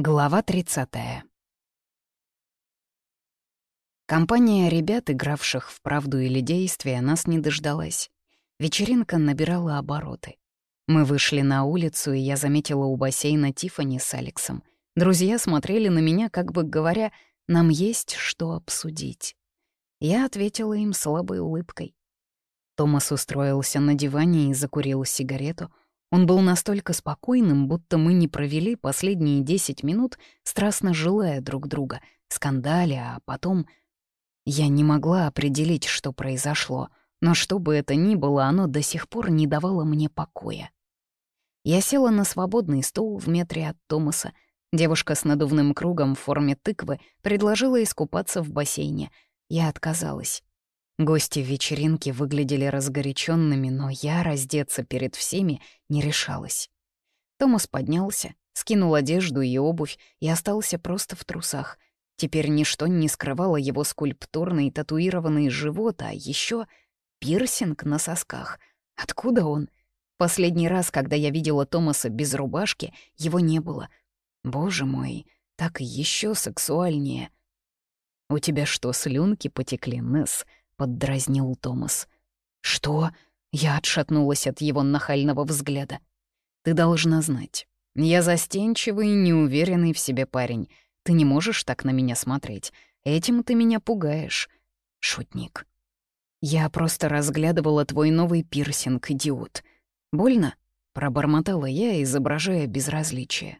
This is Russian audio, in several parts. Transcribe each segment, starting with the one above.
Глава 30. Компания ребят, игравших в правду или действие, нас не дождалась. Вечеринка набирала обороты. Мы вышли на улицу, и я заметила у бассейна Тифани с Алексом. Друзья смотрели на меня, как бы говоря, «Нам есть что обсудить». Я ответила им слабой улыбкой. Томас устроился на диване и закурил сигарету — он был настолько спокойным, будто мы не провели последние десять минут, страстно желая друг друга, скандаля, а потом... Я не могла определить, что произошло, но что бы это ни было, оно до сих пор не давало мне покоя. Я села на свободный стул в метре от Томаса. Девушка с надувным кругом в форме тыквы предложила искупаться в бассейне. Я отказалась. Гости вечеринки выглядели разгоряченными, но я раздеться перед всеми не решалась. Томас поднялся, скинул одежду и обувь и остался просто в трусах. Теперь ничто не скрывало его скульптурный татуированный живот, а еще пирсинг на сосках. Откуда он? Последний раз, когда я видела Томаса без рубашки, его не было. Боже мой, так еще сексуальнее. «У тебя что, слюнки потекли, Несс?» Поддразнил Томас. «Что?» — я отшатнулась от его нахального взгляда. «Ты должна знать. Я застенчивый неуверенный в себе парень. Ты не можешь так на меня смотреть. Этим ты меня пугаешь. Шутник. Я просто разглядывала твой новый пирсинг, идиот. Больно?» — пробормотала я, изображая безразличие.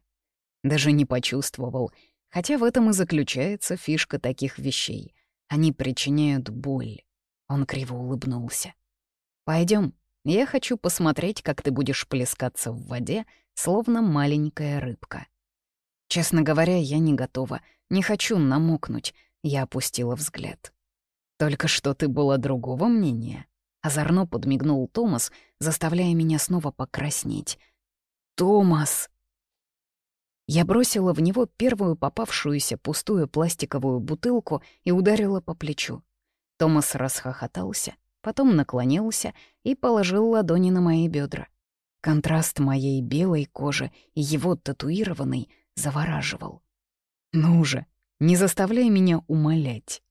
Даже не почувствовал, хотя в этом и заключается фишка таких вещей. Они причиняют боль. Он криво улыбнулся. Пойдем, я хочу посмотреть, как ты будешь плескаться в воде, словно маленькая рыбка. Честно говоря, я не готова, не хочу намокнуть, я опустила взгляд. Только что ты была другого мнения. Озорно подмигнул Томас, заставляя меня снова покраснеть. «Томас!» Я бросила в него первую попавшуюся пустую пластиковую бутылку и ударила по плечу. Томас расхохотался, потом наклонился и положил ладони на мои бедра. Контраст моей белой кожи и его татуированной завораживал. «Ну же, не заставляй меня умолять.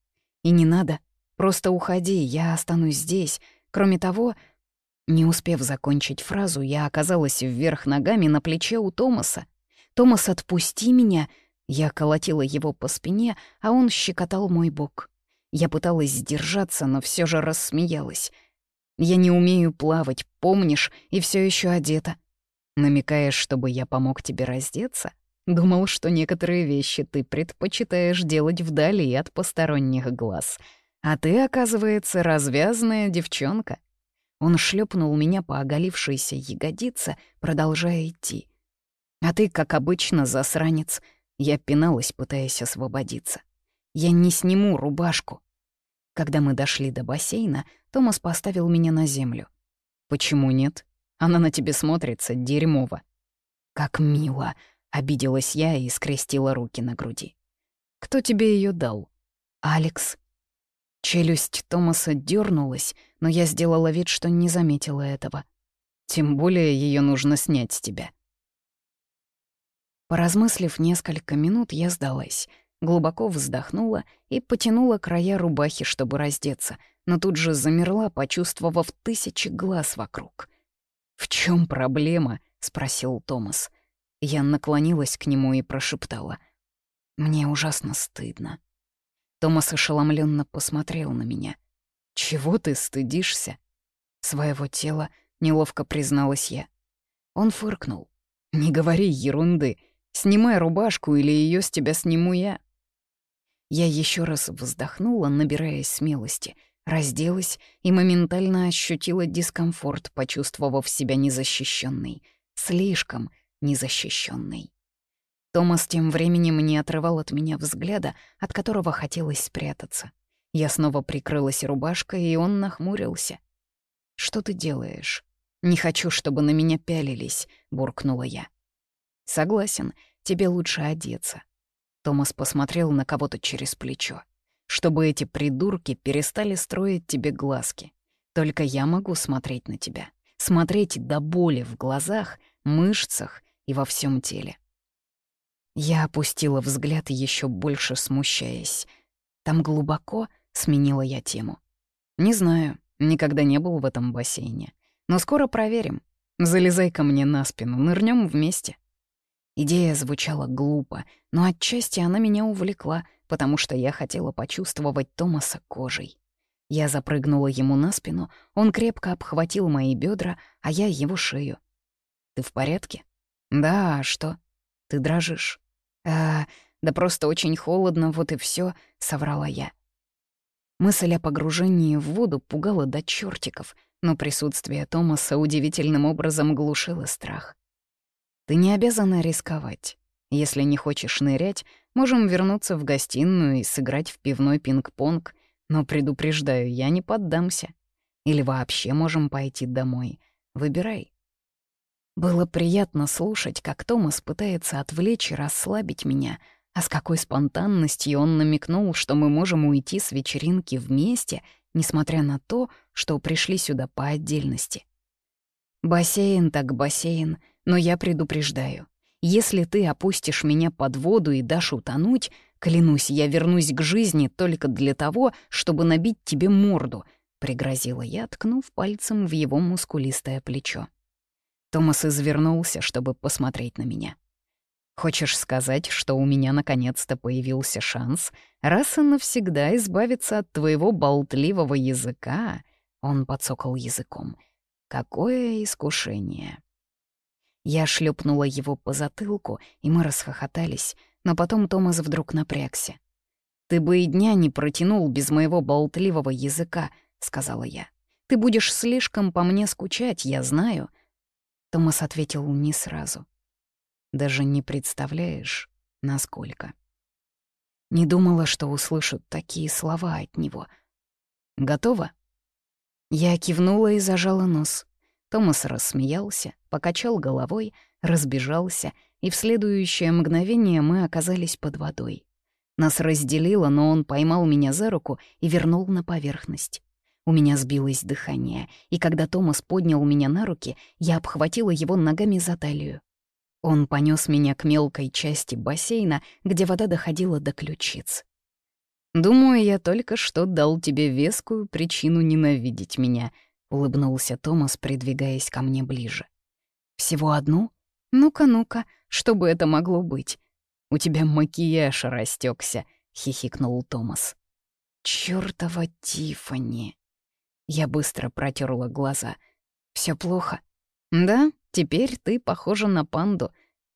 И не надо, просто уходи, я останусь здесь. Кроме того...» Не успев закончить фразу, я оказалась вверх ногами на плече у Томаса. «Томас, отпусти меня!» Я колотила его по спине, а он щекотал мой бок. Я пыталась сдержаться, но все же рассмеялась. «Я не умею плавать, помнишь, и все еще одета». Намекаешь, чтобы я помог тебе раздеться? Думал, что некоторые вещи ты предпочитаешь делать вдали от посторонних глаз. А ты, оказывается, развязная девчонка. Он шлепнул меня по оголившейся ягодице, продолжая идти. А ты, как обычно, засранец. Я пиналась, пытаясь освободиться. Я не сниму рубашку. Когда мы дошли до бассейна, Томас поставил меня на землю. «Почему нет? Она на тебе смотрится дерьмово». «Как мило!» — обиделась я и скрестила руки на груди. «Кто тебе ее дал?» «Алекс». Челюсть Томаса дернулась, но я сделала вид, что не заметила этого. «Тем более ее нужно снять с тебя». Поразмыслив несколько минут, я сдалась — глубоко вздохнула и потянула края рубахи, чтобы раздеться, но тут же замерла, почувствовав тысячи глаз вокруг. «В чем проблема?» — спросил Томас. Я наклонилась к нему и прошептала. «Мне ужасно стыдно». Томас ошеломленно посмотрел на меня. «Чего ты стыдишься?» «Своего тела», — неловко призналась я. Он фыркнул. «Не говори ерунды. Снимай рубашку, или ее с тебя сниму я». Я еще раз вздохнула, набираясь смелости, разделась и моментально ощутила дискомфорт, почувствовав себя незащищенной, слишком незащищенной. Томас тем временем не отрывал от меня взгляда, от которого хотелось спрятаться. Я снова прикрылась рубашкой, и он нахмурился. «Что ты делаешь?» «Не хочу, чтобы на меня пялились», — буркнула я. «Согласен, тебе лучше одеться. Томас посмотрел на кого-то через плечо. «Чтобы эти придурки перестали строить тебе глазки. Только я могу смотреть на тебя. Смотреть до боли в глазах, мышцах и во всем теле». Я опустила взгляд, еще больше смущаясь. Там глубоко сменила я тему. Не знаю, никогда не был в этом бассейне. Но скоро проверим. Залезай ко мне на спину, нырнем вместе. Идея звучала глупо, но отчасти она меня увлекла, потому что я хотела почувствовать Томаса кожей. Я запрыгнула ему на спину, он крепко обхватил мои бедра, а я его шею. «Ты в порядке?» «Да, а что?» «Ты дрожишь?» «А, да просто очень холодно, вот и все, соврала я. Мысль о погружении в воду пугала до чертиков, но присутствие Томаса удивительным образом глушило страх. «Ты не обязана рисковать. Если не хочешь нырять, можем вернуться в гостиную и сыграть в пивной пинг-понг, но предупреждаю, я не поддамся. Или вообще можем пойти домой. Выбирай». Было приятно слушать, как Томас пытается отвлечь и расслабить меня — а с какой спонтанностью он намекнул, что мы можем уйти с вечеринки вместе, несмотря на то, что пришли сюда по отдельности. Бассейн так бассейн, но я предупреждаю. Если ты опустишь меня под воду и дашь утонуть, клянусь, я вернусь к жизни только для того, чтобы набить тебе морду, — пригрозила я, ткнув пальцем в его мускулистое плечо. Томас извернулся, чтобы посмотреть на меня. Хочешь сказать, что у меня наконец-то появился шанс раз и навсегда избавиться от твоего болтливого языка?» Он подсокал языком. «Какое искушение!» Я шлепнула его по затылку, и мы расхохотались, но потом Томас вдруг напрягся. «Ты бы и дня не протянул без моего болтливого языка», — сказала я. «Ты будешь слишком по мне скучать, я знаю». Томас ответил не сразу. Даже не представляешь, насколько. Не думала, что услышу такие слова от него. Готова? Я кивнула и зажала нос. Томас рассмеялся, покачал головой, разбежался, и в следующее мгновение мы оказались под водой. Нас разделило, но он поймал меня за руку и вернул на поверхность. У меня сбилось дыхание, и когда Томас поднял меня на руки, я обхватила его ногами за талию. Он понес меня к мелкой части бассейна, где вода доходила до ключиц. «Думаю, я только что дал тебе вескую причину ненавидеть меня», — улыбнулся Томас, придвигаясь ко мне ближе. «Всего одну? Ну-ка, ну-ка, что бы это могло быть? У тебя макияж растекся, хихикнул Томас. «Чёртова Тифани. Я быстро протерла глаза. Все плохо?» «Да, Теперь ты похожа на панду».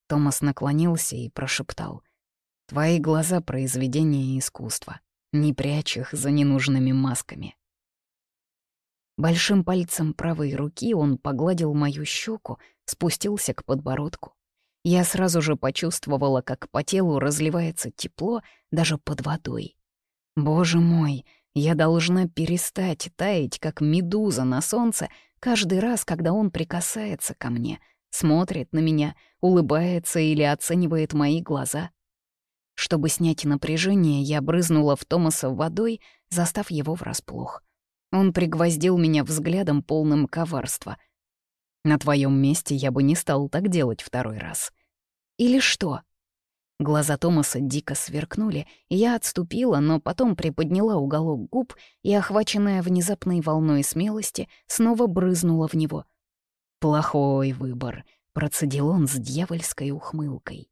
Томас наклонился и прошептал. «Твои глаза — произведение искусства. Не прячь их за ненужными масками». Большим пальцем правой руки он погладил мою щеку, спустился к подбородку. Я сразу же почувствовала, как по телу разливается тепло даже под водой. Боже мой, я должна перестать таять, как медуза на солнце, Каждый раз, когда он прикасается ко мне, смотрит на меня, улыбается или оценивает мои глаза. Чтобы снять напряжение, я брызнула в Томаса водой, застав его врасплох. Он пригвоздил меня взглядом, полным коварства. На твоем месте я бы не стал так делать второй раз. Или что? Глаза Томаса дико сверкнули, я отступила, но потом приподняла уголок губ и, охваченная внезапной волной смелости, снова брызнула в него. «Плохой выбор», — процедил он с дьявольской ухмылкой.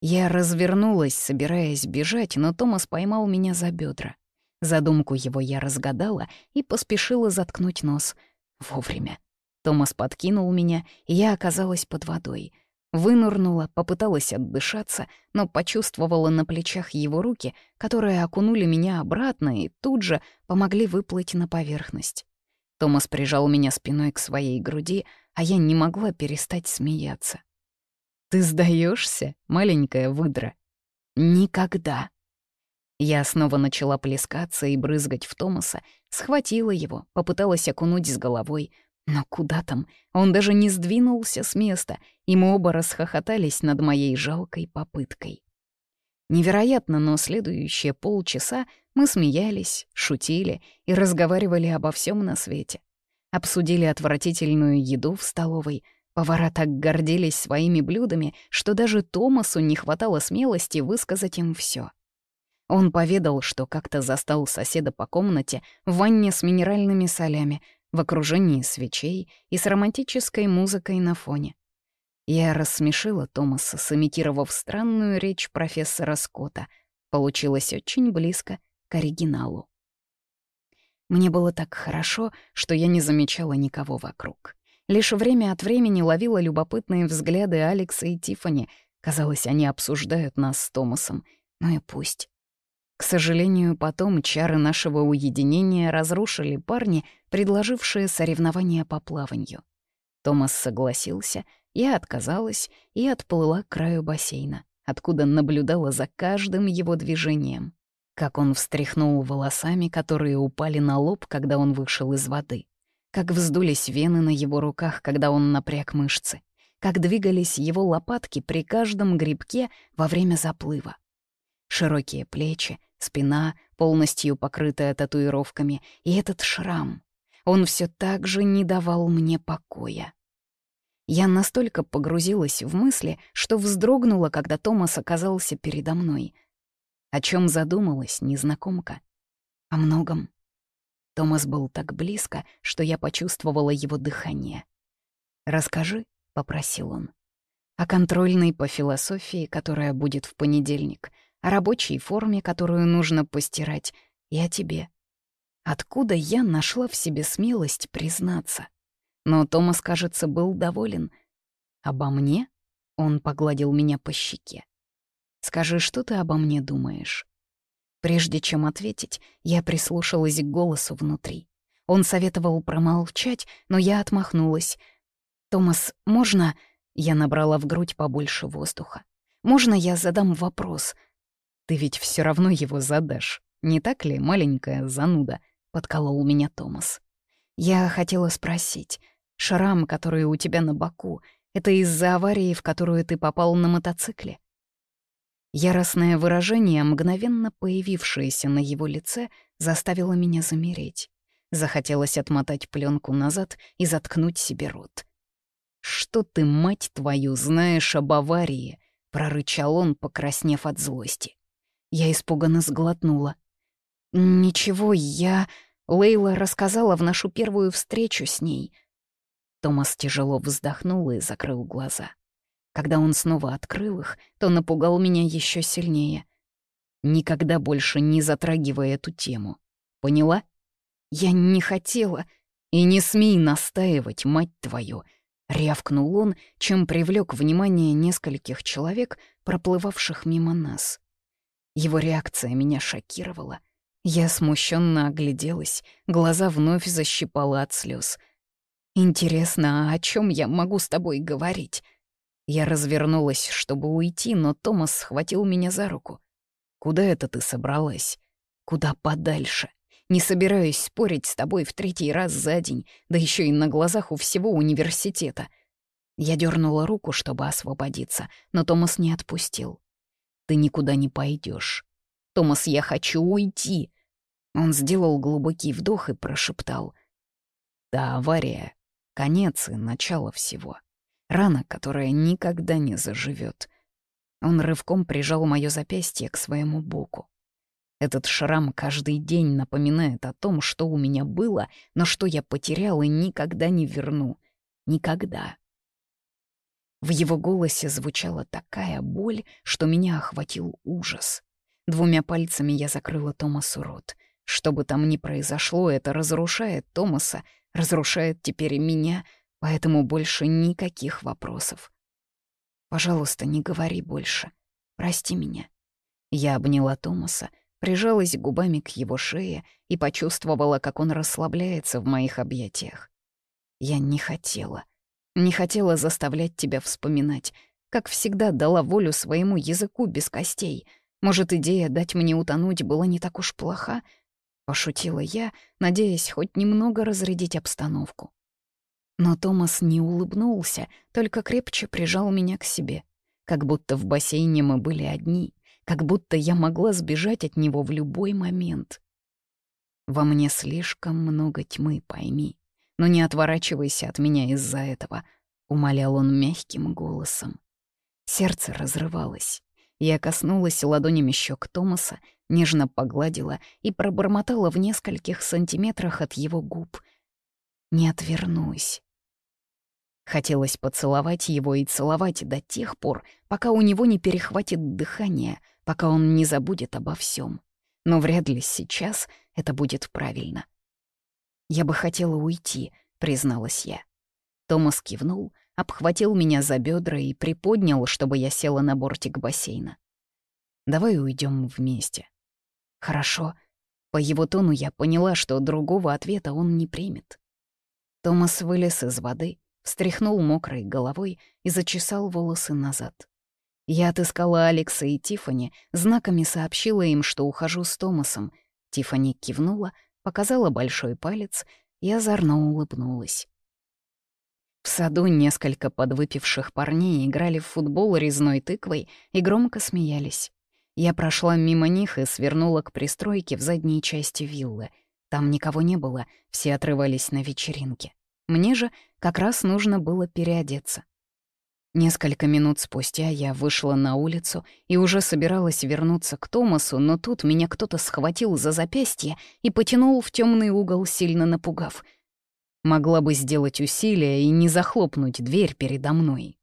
Я развернулась, собираясь бежать, но Томас поймал меня за бедра. Задумку его я разгадала и поспешила заткнуть нос. Вовремя. Томас подкинул меня, и я оказалась под водой — Вынурнула, попыталась отдышаться, но почувствовала на плечах его руки, которые окунули меня обратно и тут же помогли выплыть на поверхность. Томас прижал меня спиной к своей груди, а я не могла перестать смеяться. «Ты сдаешься, маленькая выдра?» «Никогда!» Я снова начала плескаться и брызгать в Томаса, схватила его, попыталась окунуть с головой, но куда там? Он даже не сдвинулся с места, и мы оба расхохотались над моей жалкой попыткой. Невероятно, но следующие полчаса мы смеялись, шутили и разговаривали обо всем на свете. Обсудили отвратительную еду в столовой, Повара так гордились своими блюдами, что даже Томасу не хватало смелости высказать им все. Он поведал, что как-то застал соседа по комнате в ванне с минеральными солями, в окружении свечей и с романтической музыкой на фоне. Я рассмешила Томаса, сымитировав странную речь профессора Скотта. Получилось очень близко к оригиналу. Мне было так хорошо, что я не замечала никого вокруг. Лишь время от времени ловила любопытные взгляды Алекса и Тифани. Казалось, они обсуждают нас с Томасом. Ну и пусть. К сожалению, потом чары нашего уединения разрушили парни, предложившие соревнования по плаванию. Томас согласился, я отказалась и отплыла к краю бассейна, откуда наблюдала за каждым его движением. Как он встряхнул волосами, которые упали на лоб, когда он вышел из воды. Как вздулись вены на его руках, когда он напряг мышцы. Как двигались его лопатки при каждом грибке во время заплыва. Широкие плечи, спина, полностью покрытая татуировками, и этот шрам. Он все так же не давал мне покоя. Я настолько погрузилась в мысли, что вздрогнула, когда Томас оказался передо мной. О чем задумалась незнакомка? О многом. Томас был так близко, что я почувствовала его дыхание. «Расскажи», — попросил он, — «о контрольной по философии, которая будет в понедельник, о рабочей форме, которую нужно постирать, и о тебе. Откуда я нашла в себе смелость признаться? Но Томас, кажется, был доволен. Обо мне? Он погладил меня по щеке. Скажи, что ты обо мне думаешь? Прежде чем ответить, я прислушалась к голосу внутри. Он советовал промолчать, но я отмахнулась. «Томас, можно...» Я набрала в грудь побольше воздуха. «Можно я задам вопрос?» Ты ведь все равно его задашь, не так ли, маленькая зануда?» — подколол меня Томас. «Я хотела спросить, шрам, который у тебя на боку, это из-за аварии, в которую ты попал на мотоцикле?» Яростное выражение, мгновенно появившееся на его лице, заставило меня замереть. Захотелось отмотать пленку назад и заткнуть себе рот. «Что ты, мать твою, знаешь об аварии?» — прорычал он, покраснев от злости. Я испуганно сглотнула. «Ничего, я...» Лейла рассказала в нашу первую встречу с ней. Томас тяжело вздохнул и закрыл глаза. Когда он снова открыл их, то напугал меня еще сильнее. Никогда больше не затрагивай эту тему. Поняла? Я не хотела. И не смей настаивать, мать твою. Рявкнул он, чем привлек внимание нескольких человек, проплывавших мимо нас. Его реакция меня шокировала. Я смущенно огляделась, глаза вновь защипала от слез. «Интересно, а о чем я могу с тобой говорить?» Я развернулась, чтобы уйти, но Томас схватил меня за руку. «Куда это ты собралась?» «Куда подальше. Не собираюсь спорить с тобой в третий раз за день, да еще и на глазах у всего университета». Я дернула руку, чтобы освободиться, но Томас не отпустил. Ты никуда не пойдешь. Томас, я хочу уйти. Он сделал глубокий вдох и прошептал. Да, авария. Конец и начало всего. Рана, которая никогда не заживет. Он рывком прижал мое запястье к своему боку. Этот шрам каждый день напоминает о том, что у меня было, но что я потерял и никогда не верну. Никогда. В его голосе звучала такая боль, что меня охватил ужас. Двумя пальцами я закрыла Томасу рот. Что бы там ни произошло, это разрушает Томаса, разрушает теперь и меня, поэтому больше никаких вопросов. «Пожалуйста, не говори больше. Прости меня». Я обняла Томаса, прижалась губами к его шее и почувствовала, как он расслабляется в моих объятиях. Я не хотела — не хотела заставлять тебя вспоминать. Как всегда, дала волю своему языку без костей. Может, идея дать мне утонуть была не так уж плоха? Пошутила я, надеясь хоть немного разрядить обстановку. Но Томас не улыбнулся, только крепче прижал меня к себе. Как будто в бассейне мы были одни, как будто я могла сбежать от него в любой момент. Во мне слишком много тьмы, пойми но не отворачивайся от меня из-за этого. умолял он мягким голосом. Сердце разрывалось. Я коснулась ладонями щек Томаса, нежно погладила и пробормотала в нескольких сантиметрах от его губ. «Не отвернусь». Хотелось поцеловать его и целовать до тех пор, пока у него не перехватит дыхание, пока он не забудет обо всем. Но вряд ли сейчас это будет правильно. «Я бы хотела уйти», — призналась я. Томас кивнул, обхватил меня за бедра и приподнял, чтобы я села на бортик бассейна. «Давай уйдем вместе». «Хорошо». По его тону я поняла, что другого ответа он не примет. Томас вылез из воды, встряхнул мокрой головой и зачесал волосы назад. Я отыскала Алекса и Тифани, знаками сообщила им, что ухожу с Томасом. Тифани кивнула, показала большой палец и озорно улыбнулась. В саду несколько подвыпивших парней играли в футбол резной тыквой и громко смеялись. Я прошла мимо них и свернула к пристройке в задней части виллы. Там никого не было, все отрывались на вечеринке. Мне же как раз нужно было переодеться. Несколько минут спустя я вышла на улицу и уже собиралась вернуться к Томасу, но тут меня кто-то схватил за запястье и потянул в темный угол, сильно напугав. Могла бы сделать усилие и не захлопнуть дверь передо мной.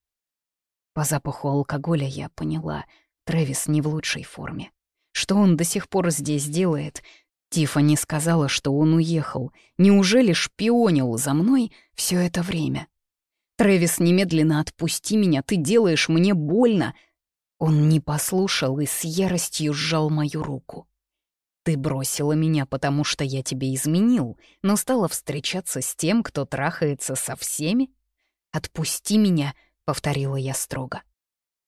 По запаху алкоголя я поняла, Трэвис не в лучшей форме. Что он до сих пор здесь делает? Тиффани сказала, что он уехал. Неужели шпионил за мной все это время? Трэвис, немедленно отпусти меня, ты делаешь мне больно. Он не послушал и с яростью сжал мою руку. Ты бросила меня, потому что я тебе изменил, но стала встречаться с тем, кто трахается со всеми? Отпусти меня, — повторила я строго.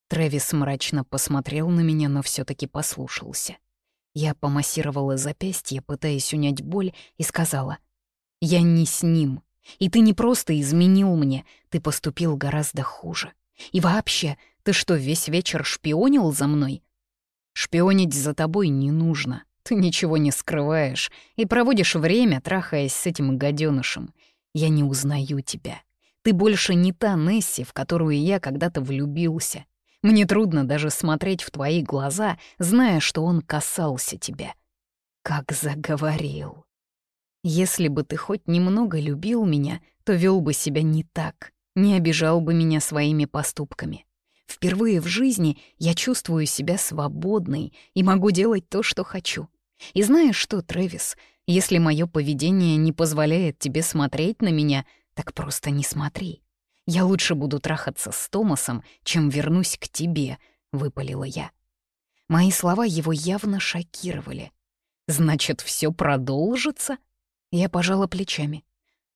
Трэвис мрачно посмотрел на меня, но все таки послушался. Я помассировала запястье, пытаясь унять боль, и сказала, «Я не с ним, и ты не просто изменил мне, ты поступил гораздо хуже. И вообще, ты что, весь вечер шпионил за мной? Шпионить за тобой не нужно. Ты ничего не скрываешь и проводишь время, трахаясь с этим гаденышем. Я не узнаю тебя. Ты больше не та Несси, в которую я когда-то влюбился. Мне трудно даже смотреть в твои глаза, зная, что он касался тебя. Как заговорил. Если бы ты хоть немного любил меня, то вел бы себя не так, не обижал бы меня своими поступками. Впервые в жизни я чувствую себя свободной и могу делать то, что хочу. И знаешь что, Трэвис, если мое поведение не позволяет тебе смотреть на меня, так просто не смотри. Я лучше буду трахаться с Томасом, чем вернусь к тебе», — выпалила я. Мои слова его явно шокировали. «Значит, все продолжится?» Я пожала плечами.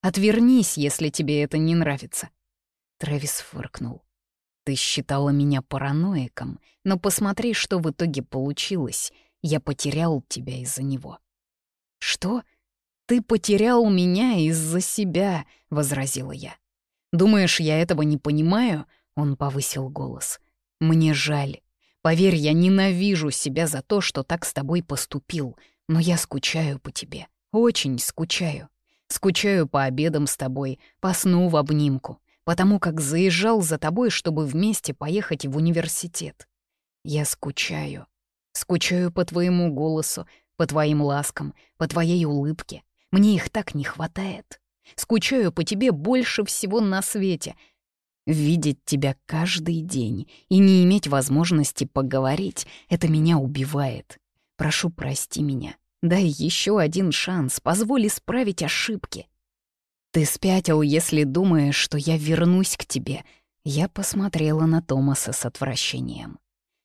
«Отвернись, если тебе это не нравится». Трэвис фыркнул. «Ты считала меня параноиком, но посмотри, что в итоге получилось. Я потерял тебя из-за него». «Что? Ты потерял меня из-за себя?» — возразила я. «Думаешь, я этого не понимаю?» — он повысил голос. «Мне жаль. Поверь, я ненавижу себя за то, что так с тобой поступил, но я скучаю по тебе, очень скучаю. Скучаю по обедам с тобой, по сну в обнимку, потому как заезжал за тобой, чтобы вместе поехать в университет. Я скучаю. Скучаю по твоему голосу, по твоим ласкам, по твоей улыбке. Мне их так не хватает. Скучаю по тебе больше всего на свете. Видеть тебя каждый день и не иметь возможности поговорить — это меня убивает. Прошу, прости меня. Дай еще один шанс, позволь исправить ошибки. Ты спятил, если думаешь, что я вернусь к тебе. Я посмотрела на Томаса с отвращением.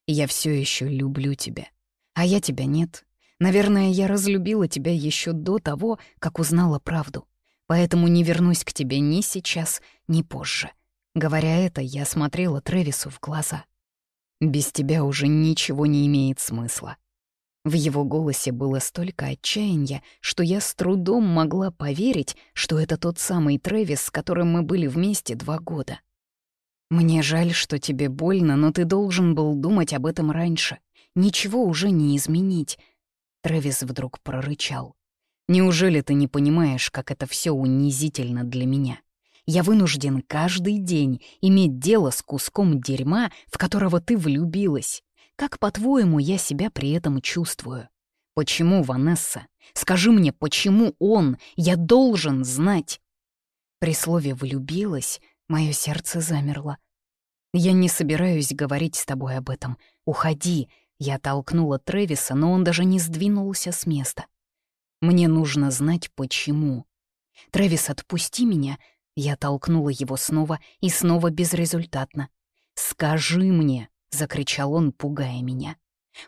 Я все еще люблю тебя. А я тебя нет. Наверное, я разлюбила тебя еще до того, как узнала правду. Поэтому не вернусь к тебе ни сейчас, ни позже. Говоря это, я смотрела Тревису в глаза. Без тебя уже ничего не имеет смысла. В его голосе было столько отчаяния, что я с трудом могла поверить, что это тот самый Трэвис, с которым мы были вместе два года. «Мне жаль, что тебе больно, но ты должен был думать об этом раньше. Ничего уже не изменить». Трэвис вдруг прорычал. «Неужели ты не понимаешь, как это все унизительно для меня? Я вынужден каждый день иметь дело с куском дерьма, в которого ты влюбилась. Как, по-твоему, я себя при этом чувствую? Почему, Ванесса? Скажи мне, почему он? Я должен знать. При слове «влюбилась» мое сердце замерло. «Я не собираюсь говорить с тобой об этом. Уходи!» Я толкнула Трэвиса, но он даже не сдвинулся с места. «Мне нужно знать, почему». «Трэвис, отпусти меня!» Я толкнула его снова и снова безрезультатно. «Скажи мне!» — закричал он, пугая меня.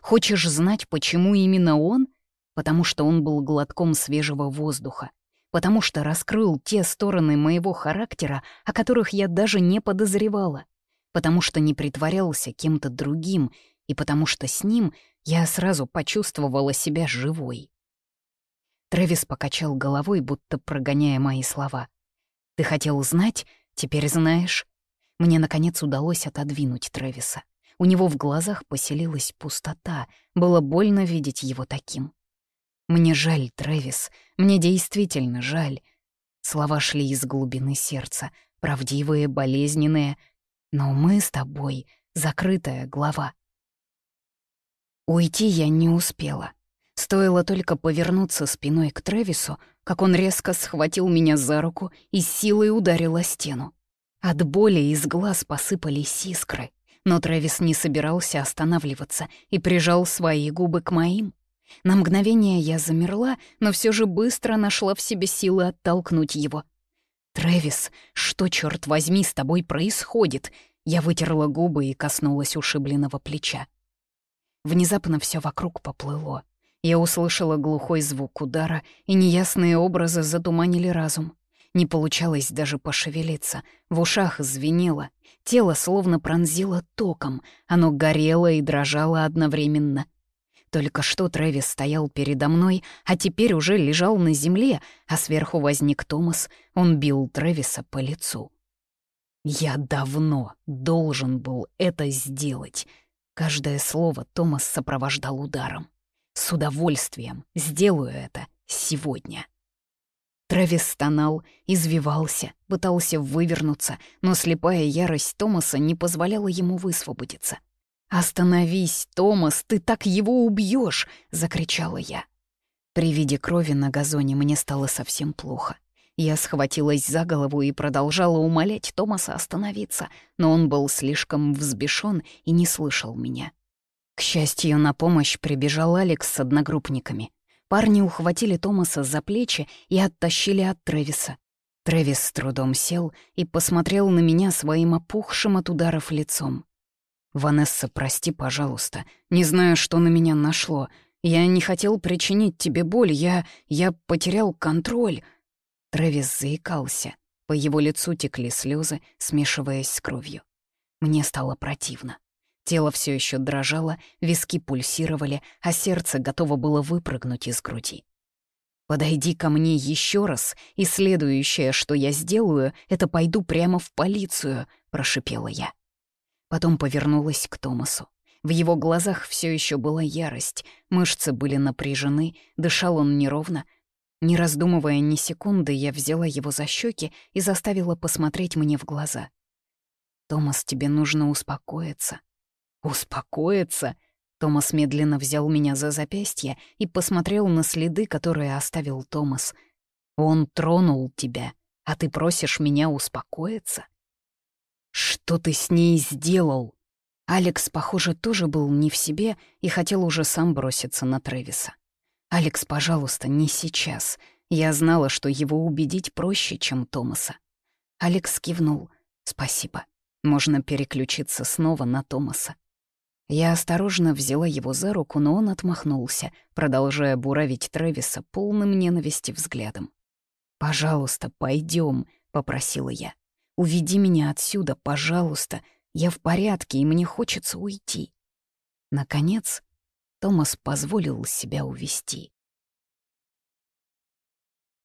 «Хочешь знать, почему именно он? Потому что он был глотком свежего воздуха потому что раскрыл те стороны моего характера, о которых я даже не подозревала, потому что не притворялся кем-то другим, и потому что с ним я сразу почувствовала себя живой. Трэвис покачал головой, будто прогоняя мои слова. «Ты хотел знать? Теперь знаешь». Мне, наконец, удалось отодвинуть Трэвиса. У него в глазах поселилась пустота, было больно видеть его таким. «Мне жаль, Трэвис, мне действительно жаль». Слова шли из глубины сердца, правдивые, болезненные. Но мы с тобой — закрытая глава. Уйти я не успела. Стоило только повернуться спиной к Трэвису, как он резко схватил меня за руку и силой ударил о стену. От боли из глаз посыпались искры, но Трэвис не собирался останавливаться и прижал свои губы к моим. На мгновение я замерла, но все же быстро нашла в себе силы оттолкнуть его. «Трэвис, что, черт возьми, с тобой происходит?» Я вытерла губы и коснулась ушибленного плеча. Внезапно все вокруг поплыло. Я услышала глухой звук удара, и неясные образы затуманили разум. Не получалось даже пошевелиться, в ушах звенело, тело словно пронзило током, оно горело и дрожало одновременно — только что Трэвис стоял передо мной, а теперь уже лежал на земле, а сверху возник Томас. Он бил Трэвиса по лицу. «Я давно должен был это сделать». Каждое слово Томас сопровождал ударом. «С удовольствием сделаю это сегодня». Трэвис стонал, извивался, пытался вывернуться, но слепая ярость Томаса не позволяла ему высвободиться. «Остановись, Томас, ты так его убьешь! закричала я. При виде крови на газоне мне стало совсем плохо. Я схватилась за голову и продолжала умолять Томаса остановиться, но он был слишком взбешен и не слышал меня. К счастью, на помощь прибежал Алекс с одногруппниками. Парни ухватили Томаса за плечи и оттащили от Трэвиса. Трэвис с трудом сел и посмотрел на меня своим опухшим от ударов лицом. «Ванесса, прости, пожалуйста. Не знаю, что на меня нашло. Я не хотел причинить тебе боль. Я... я потерял контроль». Трэвис заикался. По его лицу текли слезы, смешиваясь с кровью. Мне стало противно. Тело все еще дрожало, виски пульсировали, а сердце готово было выпрыгнуть из груди. «Подойди ко мне еще раз, и следующее, что я сделаю, это пойду прямо в полицию», — прошипела я. Потом повернулась к Томасу. В его глазах все еще была ярость, мышцы были напряжены, дышал он неровно. Не раздумывая ни секунды, я взяла его за щеки и заставила посмотреть мне в глаза. «Томас, тебе нужно успокоиться». «Успокоиться?» Томас медленно взял меня за запястье и посмотрел на следы, которые оставил Томас. «Он тронул тебя, а ты просишь меня успокоиться?» «Что ты с ней сделал?» Алекс, похоже, тоже был не в себе и хотел уже сам броситься на Трэвиса. «Алекс, пожалуйста, не сейчас. Я знала, что его убедить проще, чем Томаса». Алекс кивнул. «Спасибо. Можно переключиться снова на Томаса». Я осторожно взяла его за руку, но он отмахнулся, продолжая буравить Трэвиса полным ненависти взглядом. «Пожалуйста, пойдем, попросила я. Уведи меня отсюда, пожалуйста. Я в порядке, и мне хочется уйти. Наконец, Томас позволил себя увести.